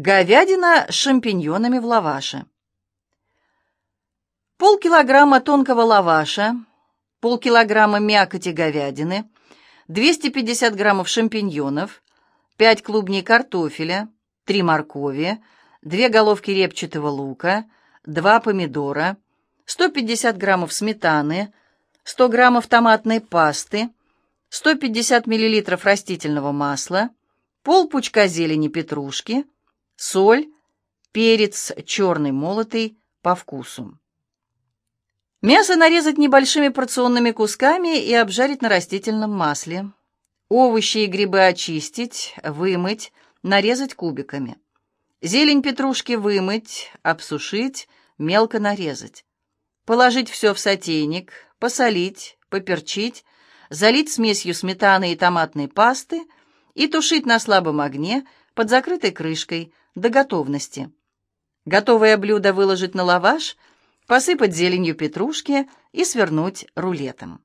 Говядина с шампиньонами в лаваше. Полкилограмма тонкого лаваша, полкилограмма мякоти говядины, 250 граммов шампиньонов, 5 клубней картофеля, 3 моркови, 2 головки репчатого лука, 2 помидора, 150 граммов сметаны, 100 граммов томатной пасты, 150 миллилитров растительного масла, пол пучка зелени петрушки, соль, перец черный молотый по вкусу. Мясо нарезать небольшими порционными кусками и обжарить на растительном масле. Овощи и грибы очистить, вымыть, нарезать кубиками. Зелень петрушки вымыть, обсушить, мелко нарезать. Положить все в сотейник, посолить, поперчить, залить смесью сметаны и томатной пасты и тушить на слабом огне под закрытой крышкой до готовности. Готовое блюдо выложить на лаваш, посыпать зеленью петрушки и свернуть рулетом.